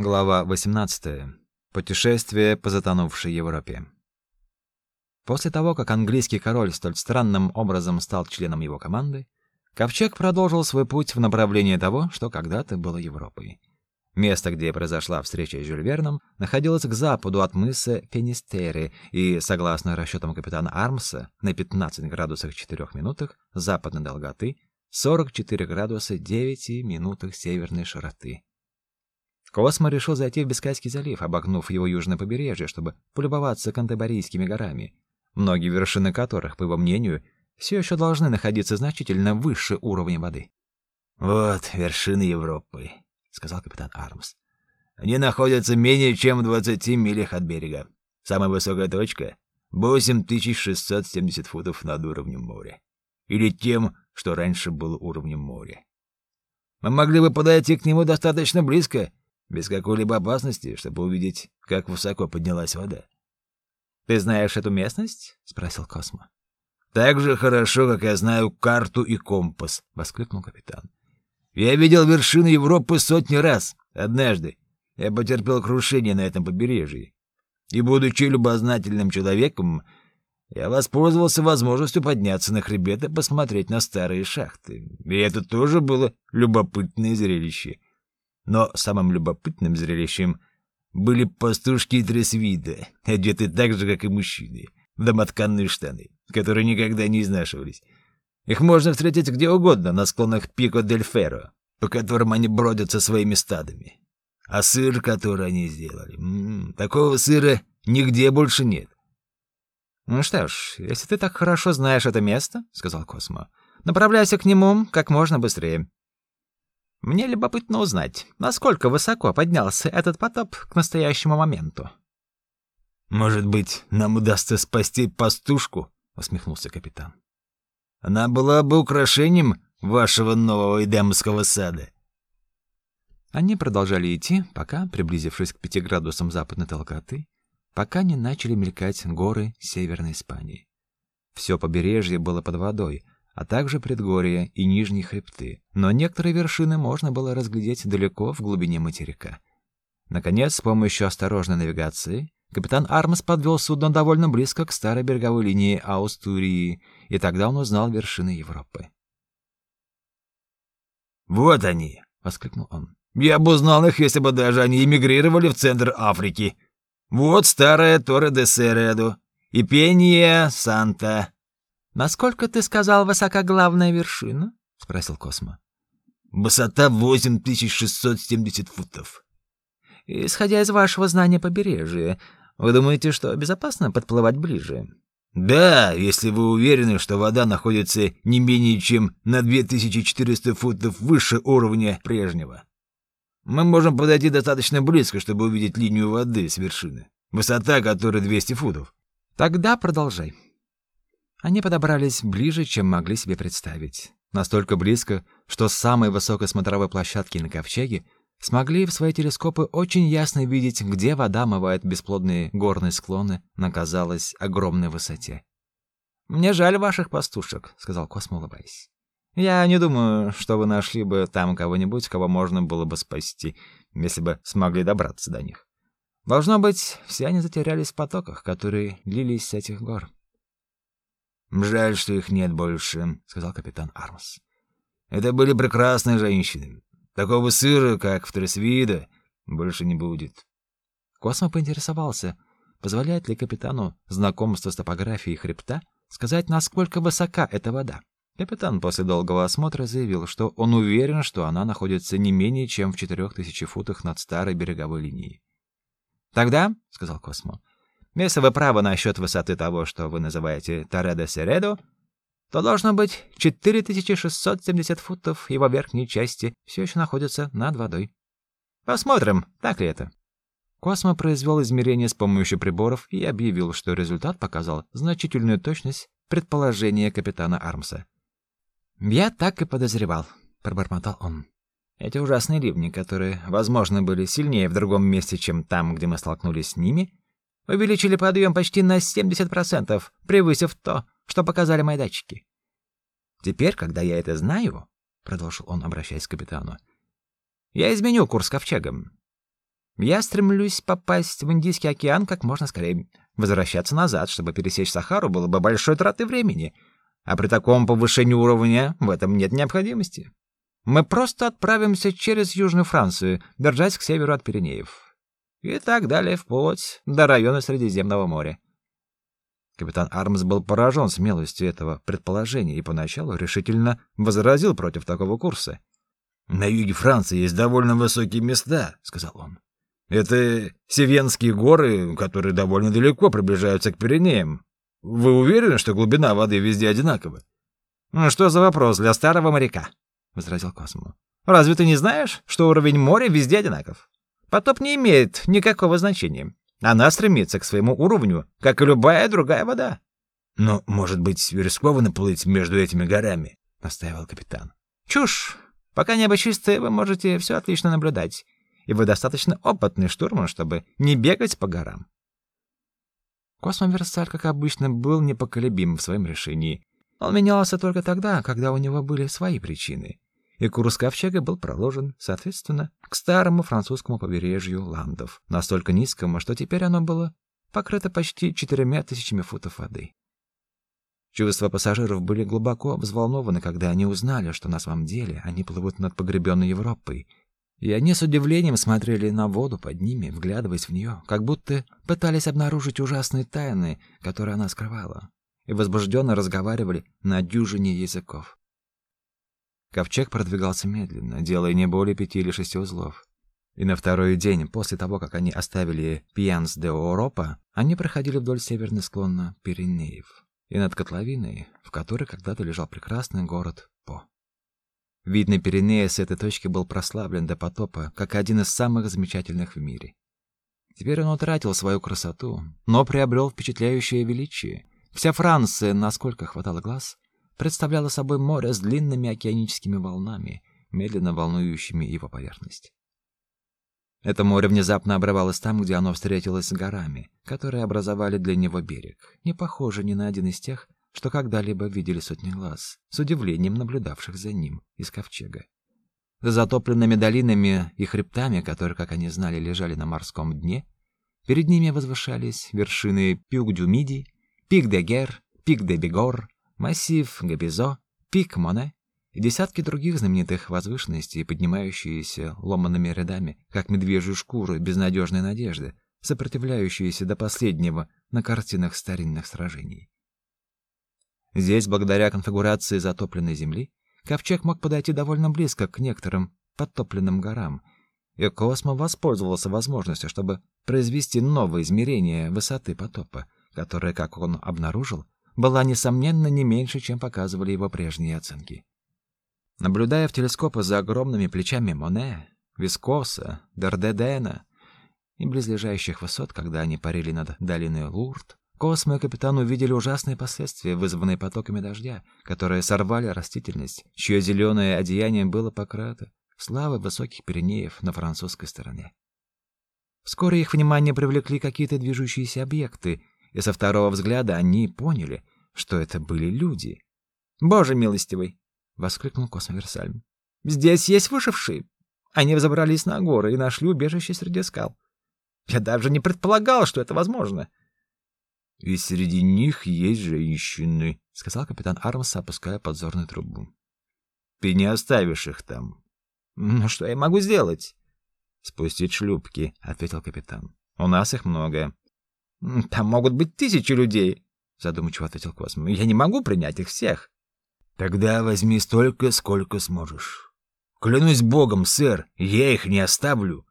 Глава 18. Путешествие по затонувшей Европе. После того, как английский король столь странным образом стал членом его команды, Ковчег продолжил свой путь в направлении того, что когда-то было Европой. Место, где произошла встреча с Жюль Верном, находилось к западу от мыса Финистере и, согласно расчетам капитана Армса, на 15 градусах 4 минутах западной долготы, 44 градуса 9 минутах северной широты. Космо решил зайти в Бискайский залив, обогнув его южное побережье, чтобы полюбоваться Кантабарийскими горами, многие вершины которых, по его мнению, все еще должны находиться значительно выше уровня воды. «Вот вершины Европы», — сказал капитан Армс. «Они находятся менее чем в 20 милях от берега. Самая высокая точка — 8670 футов над уровнем моря. Или тем, что раньше было уровнем моря. Мы могли бы подойти к нему достаточно близко, без какой-либо опасности, чтобы увидеть, как высоко поднялась вода. «Ты знаешь эту местность?» — спросил Космо. «Так же хорошо, как я знаю карту и компас», — воскликнул капитан. «Я видел вершины Европы сотни раз. Однажды я потерпел крушение на этом побережье. И, будучи любознательным человеком, я воспользовался возможностью подняться на хребет и посмотреть на старые шахты. И это тоже было любопытное зрелище. Но самым любопытным зрелищем были пастушки и тресвида, одеты так же, как и мужчины, в домотканные штаны, которые никогда не изнашивались. Их можно встретить где угодно на склонах Пико дель Ферро, по которым они бродят со своими стадами. А сыр, который они сделали, м -м, такого сыра нигде больше нет. «Ну что ж, если ты так хорошо знаешь это место, — сказал Космо, — направляйся к нему как можно быстрее. Мне любопытно узнать, насколько высоко поднялся этот потоп к настоящему моменту. Может быть, нам удастся спасти пастушку, усмехнулся капитан. Она была бы украшением вашего нового эдемского сада. Они продолжали идти, пока, приблизившись к пяти градусам западной долготы, пока не начали мелькать горы Северной Испании. Все побережье было под водой, а также предгорья и нижние хребты, но некоторые вершины можно было разглядеть далеко в глубине материка. Наконец, с помощью осторожной навигации, капитан Армс подвел судно довольно близко к старой береговой линии Аустурии, и тогда он узнал вершины Европы. «Вот они!» — воскликнул он. «Я бы узнал их, если бы даже они эмигрировали в центр Африки. Вот старая Торе де Середо и Пенья Санта. Насколько ты сказал высока главная вершина? спросил Космо. Высота 8670 футов. Исходя из вашего знания побережья, вы думаете, что безопасно подплывать ближе? Да, если вы уверены, что вода находится не менее чем на 2400 футов выше уровня прежнего. Мы можем подойти достаточно близко, чтобы увидеть линию воды с вершины, высота которой 200 футов. Тогда продолжай. Они подобрались ближе, чем могли себе представить. Настолько близко, что с самой высокой смотровой площадки на ковчеге смогли в свои телескопы очень ясно видеть, где вода омывает бесплодные горные склоны на, казалось, огромной высоте. «Мне жаль ваших пастушек», — сказал Космо, улыбаясь. «Я не думаю, что вы нашли бы там кого-нибудь, кого можно было бы спасти, если бы смогли добраться до них. Должно быть, все они затерялись в потоках, которые лились с этих гор». «Жаль, что их нет больше», — сказал капитан Армс. «Это были прекрасные женщины. Такого сыра, как в Тресвида, больше не будет». Космо поинтересовался, позволяет ли капитану знакомство с топографией хребта сказать, насколько высока эта вода. Капитан после долгого осмотра заявил, что он уверен, что она находится не менее чем в четырех тысячи футах над старой береговой линией. «Тогда», — сказал Космо, если вы правы насчет высоты того, что вы называете Торедо-Середо, то должно быть 4670 футов его верхней части все еще находятся над водой. Посмотрим, так ли это. Космо произвел измерения с помощью приборов и объявил, что результат показал значительную точность предположения капитана Армса. «Я так и подозревал», — пробормотал он. «Эти ужасные ливни, которые, возможно, были сильнее в другом месте, чем там, где мы столкнулись с ними, увеличили подъем почти на 70%, превысив то, что показали мои датчики. Теперь, когда я это знаю, продолжил он, обращаясь к капитану, я изменю курс ковчегом. Я стремлюсь попасть в Индийский океан как можно скорее. Возвращаться назад, чтобы пересечь Сахару, было бы большой тратой времени. А при таком повышении уровня в этом нет необходимости. Мы просто отправимся через Южную Францию, держась к северу от Пиренеев. И так далее вплоть до района Средиземного моря. Капитан Армс был поражен смелостью этого предположения и поначалу решительно возразил против такого курса. «На юге Франции есть довольно высокие места», — сказал он. «Это Севенские горы, которые довольно далеко приближаются к Пиренеям. Вы уверены, что глубина воды везде одинакова?» «Ну что за вопрос для старого моряка?» — возразил Космо. «Разве ты не знаешь, что уровень моря везде одинаков? Потоп не имеет никакого значения. Она стремится к своему уровню, как и любая другая вода. Но, может быть, рискованно плыть между этими горами, настаивал капитан. Чушь. Пока небо чистое, вы можете все отлично наблюдать, и вы достаточно опытный штурман, чтобы не бегать по горам. Космоверсаль, как обычно, был непоколебим в своем решении. Он менялся только тогда, когда у него были свои причины и курс ковчега был проложен, соответственно, к старому французскому побережью Ландов, настолько низкому, что теперь оно было покрыто почти четырьмя тысячами футов воды. Чувства пассажиров были глубоко взволнованы, когда они узнали, что на самом деле они плывут над погребенной Европой, и они с удивлением смотрели на воду под ними, вглядываясь в нее, как будто пытались обнаружить ужасные тайны, которые она скрывала, и возбужденно разговаривали на дюжине языков. Ковчег продвигался медленно, делая не более пяти или шести узлов. И на второй день после того, как они оставили Пьянс де Оропа, они проходили вдоль северной склона Пиренеев и над котловиной, в которой когда-то лежал прекрасный город По. Вид на Пиренеи с этой точки был прославлен до потопа как один из самых замечательных в мире. Теперь он утратил свою красоту, но приобрел впечатляющее величие. Вся Франция, насколько хватало глаз, представляло собой море с длинными океаническими волнами, медленно волнующими его поверхность. Это море внезапно обрывалось там, где оно встретилось с горами, которые образовали для него берег, не похожий ни на один из тех, что когда-либо видели сотни глаз, с удивлением наблюдавших за ним из ковчега. За затопленными долинами и хребтами, которые, как они знали, лежали на морском дне, перед ними возвышались вершины Пюк-дю-Миди, Пик-де-Гер, Пик-де-Бигор, массив Габизо, пик Моне и десятки других знаменитых возвышенностей, поднимающиеся ломанными рядами, как медвежью шкуру безнадежной надежды, сопротивляющиеся до последнего на картинах старинных сражений. Здесь, благодаря конфигурации затопленной земли, ковчег мог подойти довольно близко к некоторым подтопленным горам, и Космо воспользовался возможностью, чтобы произвести новое измерение высоты потопа, которое, как он обнаружил, была, несомненно, не меньше, чем показывали его прежние оценки. Наблюдая в телескопы за огромными плечами Моне, Вискоса, Дардедена и близлежащих высот, когда они парили над долиной Лурд, Космо и капитан увидели ужасные последствия, вызванные потоками дождя, которые сорвали растительность, чье зеленое одеяние было покрыто славой высоких Пиренеев на французской стороне. Вскоре их внимание привлекли какие-то движущиеся объекты, и со второго взгляда они поняли, что это были люди. «Боже милостивый!» — воскликнул Космоверсальм. «Здесь есть выжившие. Они взобрались на горы и нашли убежище среди скал. Я даже не предполагал, что это возможно». «И среди них есть женщины», — сказал капитан Армс, опуская подзорную трубу. «Ты не оставишь их там». «Ну, что я могу сделать?» «Спустить шлюпки», — ответил капитан. «У нас их много. Там могут быть тысячи людей, задумчиво ответил Космо. Я не могу принять их всех. Тогда возьми столько, сколько сможешь. Клянусь богом, сэр, я их не оставлю.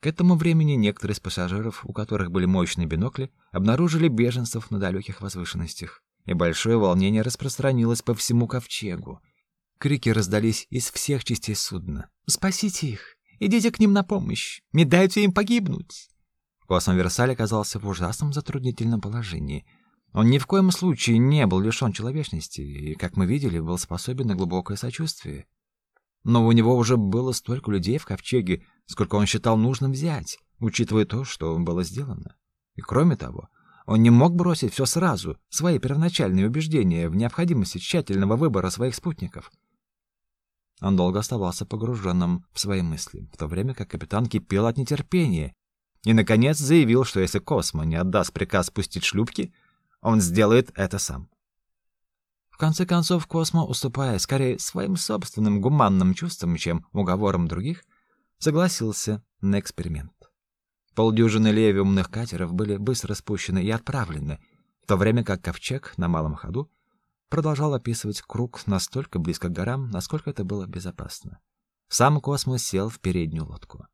К этому времени некоторые из пассажиров, у которых были мощные бинокли, обнаружили беженцев на далеких возвышенностях, и большое волнение распространилось по всему ковчегу. Крики раздались из всех частей судна. «Спасите их! Идите к ним на помощь! Не дайте им погибнуть!» Космоверсаль оказался в ужасном затруднительном положении. Он ни в коем случае не был лишен человечности и, как мы видели, был способен на глубокое сочувствие. Но у него уже было столько людей в ковчеге, сколько он считал нужным взять, учитывая то, что было сделано. И кроме того, он не мог бросить все сразу, свои первоначальные убеждения в необходимости тщательного выбора своих спутников. Он долго оставался погруженным в свои мысли, в то время как капитан кипел от нетерпения и, наконец, заявил, что если Космо не отдаст приказ спустить шлюпки, он сделает это сам. В конце концов, Космо, уступая скорее своим собственным гуманным чувствам, чем уговорам других, согласился на эксперимент. Полдюжины левиумных катеров были быстро спущены и отправлены, в то время как ковчег на малом ходу продолжал описывать круг настолько близко к горам, насколько это было безопасно. Сам Космос сел в переднюю лодку.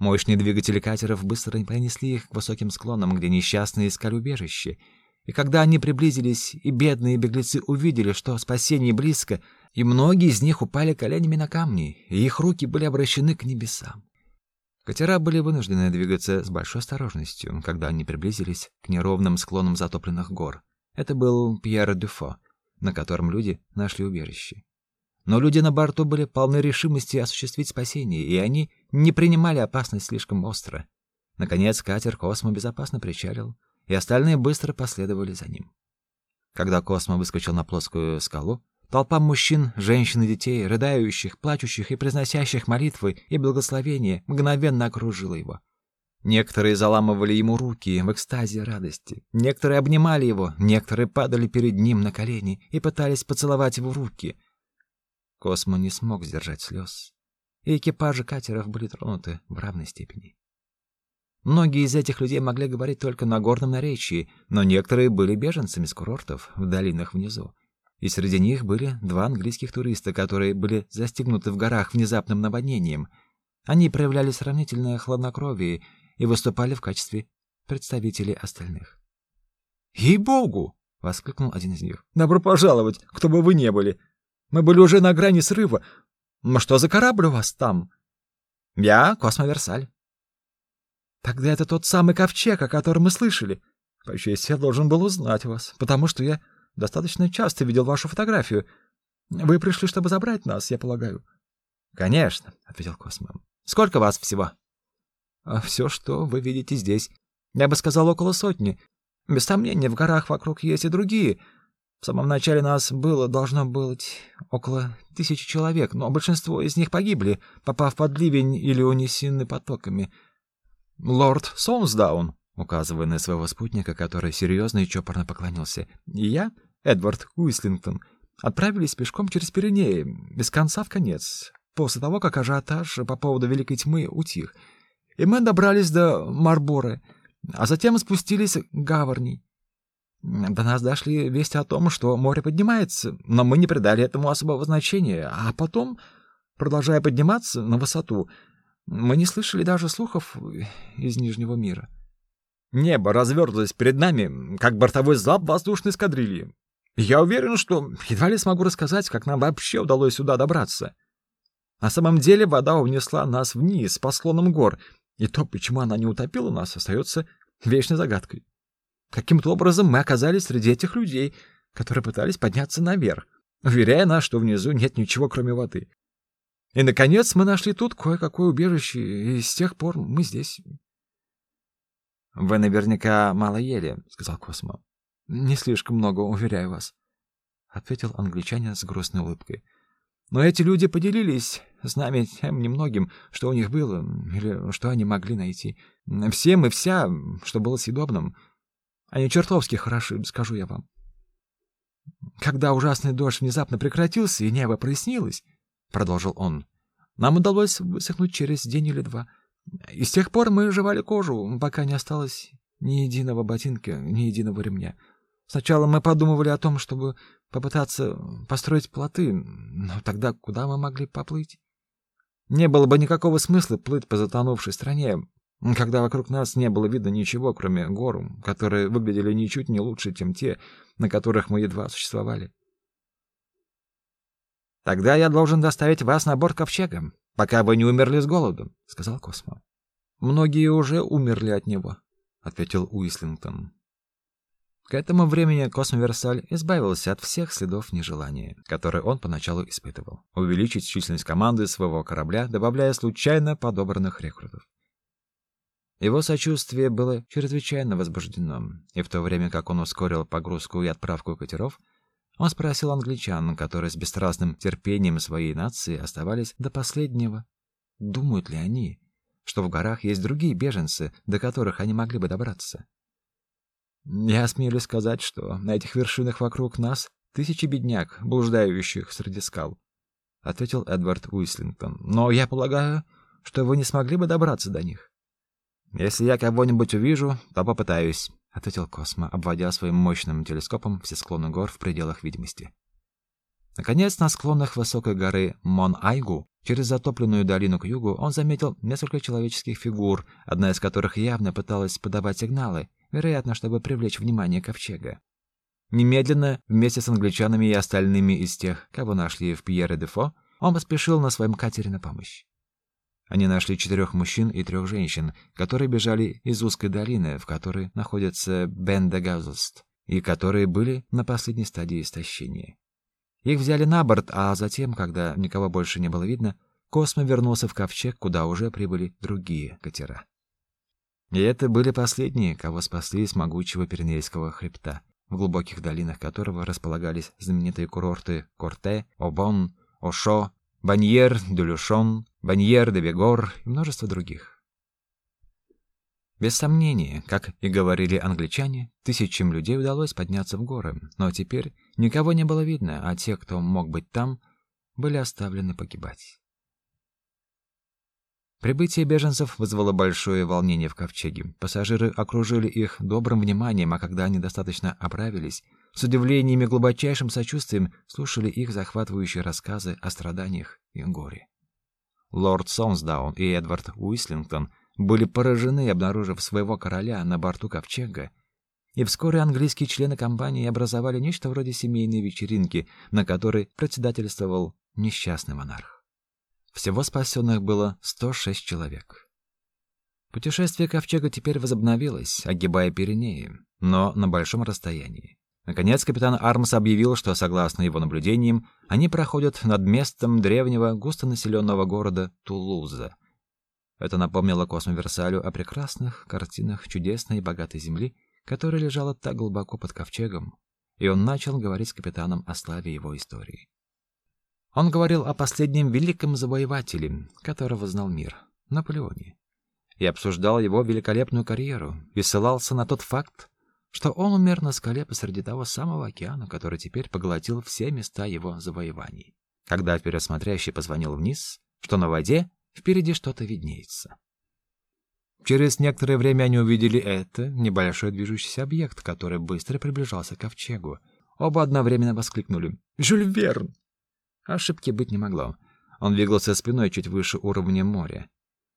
Мощные двигатели катеров быстро принесли их к высоким склонам, где несчастные искали убежище. И когда они приблизились, и бедные беглецы увидели, что спасение близко, и многие из них упали коленями на камни, и их руки были обращены к небесам. Катера были вынуждены двигаться с большой осторожностью, когда они приблизились к неровным склонам затопленных гор. Это был Пьер Дюфо, на котором люди нашли убежище. Но люди на борту были полны решимости осуществить спасение, и они не принимали опасность слишком остро. Наконец катер Космо безопасно причалил, и остальные быстро последовали за ним. Когда Космо выскочил на плоскую скалу, толпа мужчин, женщин и детей, рыдающих, плачущих и произносящих молитвы и благословения, мгновенно окружила его. Некоторые заламывали ему руки в экстазе радости, некоторые обнимали его, некоторые падали перед ним на колени и пытались поцеловать его руки. Космо не смог сдержать слез, и экипажи катеров были тронуты в равной степени. Многие из этих людей могли говорить только на горном наречии, но некоторые были беженцами с курортов в долинах внизу. И среди них были два английских туриста, которые были застигнуты в горах внезапным наводнением. Они проявляли сравнительное хладнокровие и выступали в качестве представителей остальных. «Ей-богу!» — воскликнул один из них. «Добро пожаловать, кто бы вы ни были! Мы были уже на грани срыва. Что за корабль у вас там?» «Я Космоверсаль». «Тогда это тот самый ковчег, о котором мы слышали. По я должен был узнать вас, потому что я достаточно часто видел вашу фотографию. Вы пришли, чтобы забрать нас, я полагаю». «Конечно», — ответил Космо. «Сколько вас всего?» А все, что вы видите здесь, я бы сказал, около сотни. Без сомнения, в горах вокруг есть и другие. В самом начале нас было, должно быть, около тысячи человек, но большинство из них погибли, попав под ливень или унесены потоками. Лорд Соунсдаун, указывая на своего спутника, который серьезно и чопорно поклонился, и я, Эдвард Уислингтон, отправились пешком через Пиренеи, без конца в конец, после того, как ажиотаж по поводу Великой Тьмы утих — и мы добрались до Марборы, а затем спустились к Гаварни. До нас дошли вести о том, что море поднимается, но мы не придали этому особого значения, а потом, продолжая подниматься на высоту, мы не слышали даже слухов из Нижнего мира. Небо разверзлось перед нами, как бортовой залп воздушной эскадрильи. Я уверен, что едва ли смогу рассказать, как нам вообще удалось сюда добраться. На самом деле вода унесла нас вниз по склонам гор — и то, почему она не утопила нас, остается вечной загадкой. Каким-то образом мы оказались среди этих людей, которые пытались подняться наверх, уверяя нас, что внизу нет ничего, кроме воды. И, наконец, мы нашли тут кое-какое убежище, и с тех пор мы здесь. — Вы наверняка мало ели, — сказал Космо. — Не слишком много, уверяю вас, — ответил англичанин с грустной улыбкой. Но эти люди поделились с нами тем немногим, что у них было, или что они могли найти. Всем и вся, что было съедобным. Они чертовски хороши, скажу я вам. Когда ужасный дождь внезапно прекратился и небо прояснилось, — продолжил он, — нам удалось высохнуть через день или два. И с тех пор мы жевали кожу, пока не осталось ни единого ботинка, ни единого ремня. Сначала мы подумывали о том, чтобы попытаться построить плоты, но тогда куда мы могли поплыть? Не было бы никакого смысла плыть по затонувшей стране, когда вокруг нас не было видно ничего, кроме гор, которые выглядели ничуть не лучше, чем те, на которых мы едва существовали. «Тогда я должен доставить вас на борт ковчега, пока вы не умерли с голоду», — сказал Космо. «Многие уже умерли от него», — ответил Уислингтон. К этому времени Космоверсаль избавился от всех следов нежелания, которые он поначалу испытывал, увеличить численность команды своего корабля, добавляя случайно подобранных рекрутов. Его сочувствие было чрезвычайно возбуждено, и в то время как он ускорил погрузку и отправку катеров, Он спросил англичан, которые с бесстрастным терпением своей нации оставались до последнего, думают ли они, что в горах есть другие беженцы, до которых они могли бы добраться. Я смею сказать, что на этих вершинах вокруг нас тысячи бедняк, блуждающих среди скал, ответил Эдвард Уислингтон. Но я полагаю, что вы не смогли бы добраться до них. Если я кого-нибудь увижу, то попытаюсь, ответил Космо, обводя своим мощным телескопом все склоны гор в пределах видимости. Наконец, на склонах высокой горы Мон-Айгу, через затопленную долину к югу, он заметил несколько человеческих фигур, одна из которых явно пыталась подавать сигналы, вероятно, чтобы привлечь внимание ковчега. Немедленно, вместе с англичанами и остальными из тех, кого нашли в Пьере-де-Фо, он поспешил на своем катере на помощь. Они нашли четырех мужчин и трех женщин, которые бежали из узкой долины, в которой находится Бен-де-Газост, и которые были на последней стадии истощения. Их взяли на борт, а затем, когда никого больше не было видно, Космо вернулся в ковчег, куда уже прибыли другие катера. И это были последние, кого спасли с могучего Пиренейского хребта, в глубоких долинах которого располагались знаменитые курорты Корте, Обон, Ошо, Баньер де Люшон, Баньер де Вегор и множество других. Без сомнения, как и говорили англичане, тысячам людей удалось подняться в горы, но теперь никого не было видно, а те, кто мог быть там, были оставлены погибать. Прибытие беженцев вызвало большое волнение в ковчеге. Пассажиры окружили их добрым вниманием, а когда они достаточно оправились, с удивлением и глубочайшим сочувствием слушали их захватывающие рассказы о страданиях и горе. Лорд Сонсдаун и Эдвард Уислингтон были поражены, обнаружив своего короля на борту ковчега, и вскоре английские члены компании образовали нечто вроде семейной вечеринки, на которой председательствовал несчастный монарх. Всего спасенных было 106 человек. Путешествие ковчега теперь возобновилось, огибая Пиренеи, но на большом расстоянии. Наконец капитан Армс объявил, что, согласно его наблюдениям, они проходят над местом древнего густонаселенного города Тулуза. Это напомнило Космо Версалю о прекрасных картинах чудесной и богатой земли, которая лежала так глубоко под ковчегом, и он начал говорить с капитаном о славе его истории. Он говорил о последнем великом завоевателе, которого знал мир, Наполеоне, и обсуждал его великолепную карьеру, и ссылался на тот факт, что он умер на скале посреди того самого океана, который теперь поглотил все места его завоеваний. Когда вперед смотрящий позвонил вниз, что на воде впереди что-то виднеется. Через некоторое время они увидели это, небольшой движущийся объект, который быстро приближался к ковчегу. Оба одновременно воскликнули «Жюль Верн!». Ошибки быть не могло. Он двигался спиной чуть выше уровня моря.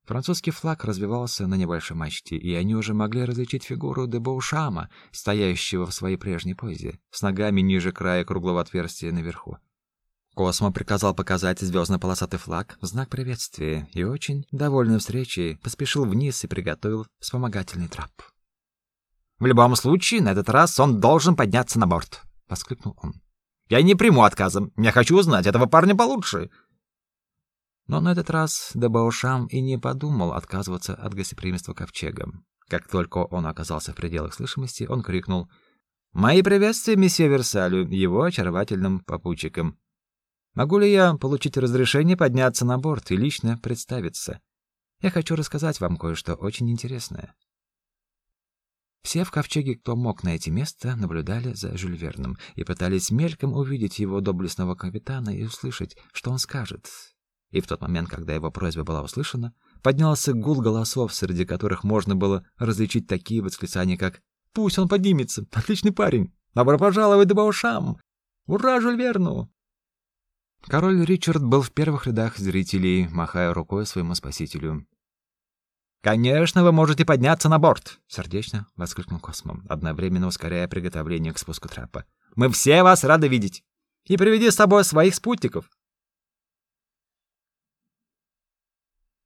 Французский флаг развивался на небольшой мачте, и они уже могли различить фигуру де Боушама, стоящего в своей прежней позе, с ногами ниже края круглого отверстия наверху. Космо приказал показать звездно-полосатый флаг в знак приветствия и очень, довольный встречей, поспешил вниз и приготовил вспомогательный трап. «В любом случае, на этот раз он должен подняться на борт», — воскликнул он. «Я не приму отказа. Я хочу узнать этого парня получше. Но на этот раз Дебаушам и не подумал отказываться от гостеприимства ковчега. Как только он оказался в пределах слышимости, он крикнул «Мои приветствия месье Версалю, его очаровательным попутчикам. Могу ли я получить разрешение подняться на борт и лично представиться? Я хочу рассказать вам кое-что очень интересное». Все в ковчеге, кто мог найти место, наблюдали за Жюль Верном и пытались мельком увидеть его доблестного капитана и услышать, что он скажет, и в тот момент, когда его просьба была услышана, поднялся гул голосов, среди которых можно было различить такие восклицания, как «Пусть он поднимется! Отличный парень! Добро пожаловать до Баушам! Ура, Жюль Верну!» Король Ричард был в первых рядах зрителей, махая рукой своему спасителю. «Конечно, вы можете подняться на борт!» — сердечно воскликнул Космо, одновременно ускоряя приготовление к спуску трапа. «Мы все вас рады видеть! И приведи с собой своих спутников!